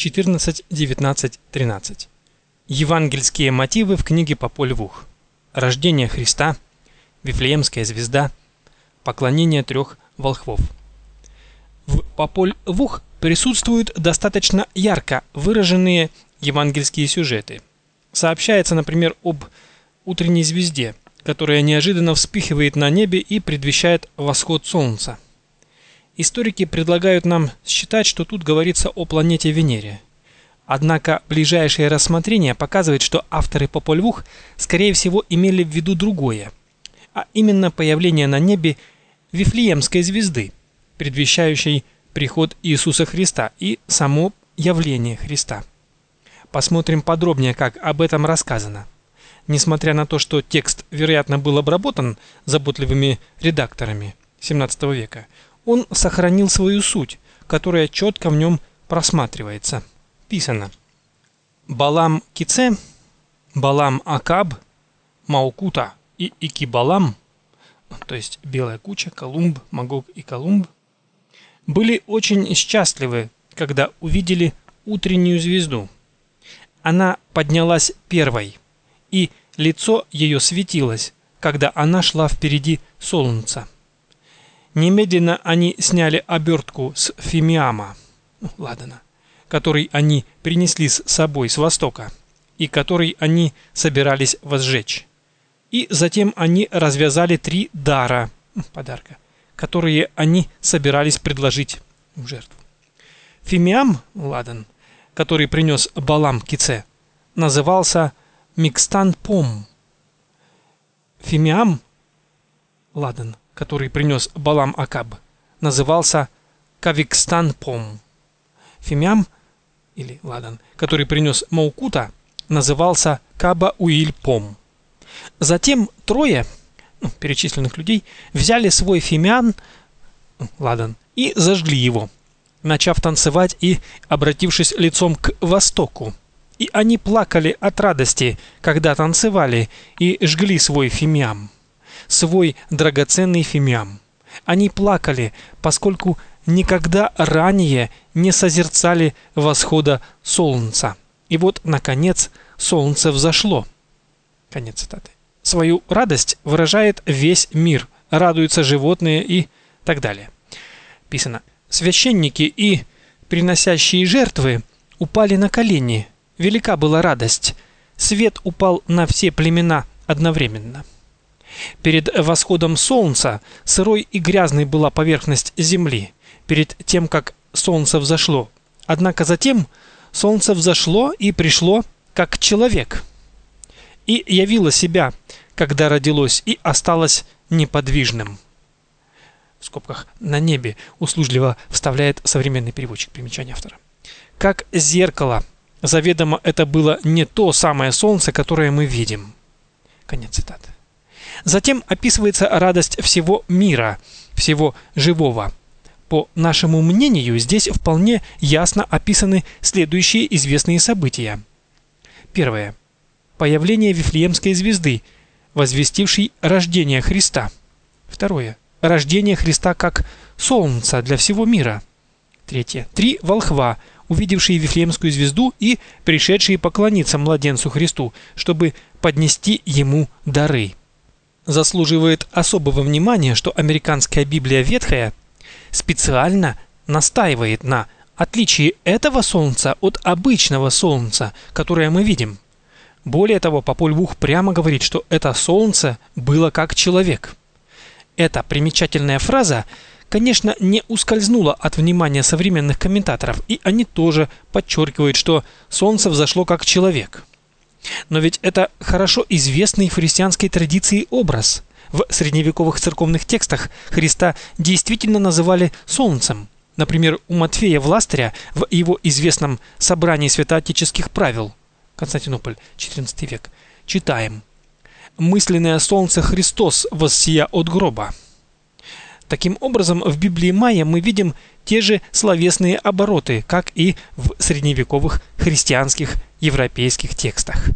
14, 19, 13. Евангельские мотивы в книге Пополь Вух. Рождение Христа, Вифлеемская звезда, поклонение трех волхвов. В Пополь Вух присутствуют достаточно ярко выраженные евангельские сюжеты. Сообщается, например, об утренней звезде, которая неожиданно вспыхивает на небе и предвещает восход солнца. Историки предлагают нам считать, что тут говорится о планете Венере. Однако ближайшее рассмотрение показывает, что авторы Попольвух скорее всего имели в виду другое, а именно появление на небе Вифлеемской звезды, предвещающей приход Иисуса Христа и само явление Христа. Посмотрим подробнее, как об этом рассказано. Несмотря на то, что текст, вероятно, был обработан заботливыми редакторами XVII века, он сохранил свою суть, которая четко в нем просматривается. Писано. Балам Кице, Балам Акаб, Маукута и Икибалам, то есть Белая куча, Колумб, Магог и Колумб, были очень счастливы, когда увидели утреннюю звезду. Она поднялась первой, и лицо ее светилось, когда она шла впереди солнца. Немедленно они сняли обертку с фимиама, ну, ладана, который они принесли с собой с востока и который они собирались возжечь. И затем они развязали три дара, ну, подарка, которые они собирались предложить в жертву. Фимиам, ладан, который принес Балам Кице, назывался Микстан Пом. Фимиам, ладан, который принес Балам Акаб, назывался Кавикстан-Пом. Фимям, или Ладан, который принес Маукута, назывался Каба-Уиль-Пом. Затем трое ну, перечисленных людей взяли свой фимиан, Ладан, и зажгли его, начав танцевать и обратившись лицом к востоку. И они плакали от радости, когда танцевали и жгли свой фимиам свой драгоценный фимиам. Они плакали, поскольку никогда ранее не созерцали восхода солнца. И вот, наконец, солнце взошло. Конец цитаты. Свою радость выражает весь мир, радуются животные и так далее. Писано. Священники и приносящие жертвы упали на колени. Велика была радость. Свет упал на все племена одновременно. Перед восходом солнца сырой и грязной была поверхность земли, перед тем, как солнце взошло. Однако затем солнце взошло и пришло как человек. И явило себя, когда родилось, и осталось неподвижным. В скобках на небе услужливо вставляет современный переводчик примечания автора. Как зеркало, заведомо это было не то самое солнце, которое мы видим. Конец цитаты. Затем описывается радость всего мира, всего живого. По нашему мнению, здесь вполне ясно описаны следующие известные события. Первое. Появление Вифлеемской звезды, возвестившей рождение Христа. Второе. Рождение Христа как солнца для всего мира. Третье. Три волхва, увидевшие Вифлеемскую звезду и пришедшие поклониться младенцу Христу, чтобы поднести ему дары. Заслуживает особого внимания, что американская Библия Ветхая специально настаивает на отличии этого солнца от обычного солнца, которое мы видим. Более того, Пополь Вух прямо говорит, что это солнце было как человек. Эта примечательная фраза, конечно, не ускользнула от внимания современных комментаторов, и они тоже подчеркивают, что солнце взошло как человек. Но ведь это хорошо известный в христианской традиции образ. В средневековых церковных текстах Христа действительно называли солнцем. Например, у Матфея Властыря в его известном собрании святоотеческих правил Константинополь, XIV век, читаем: Мысленное солнце Христос воссия от гроба. Таким образом, в Библии Майя мы видим те же словесные обороты, как и в средневековых христианских европейских текстах.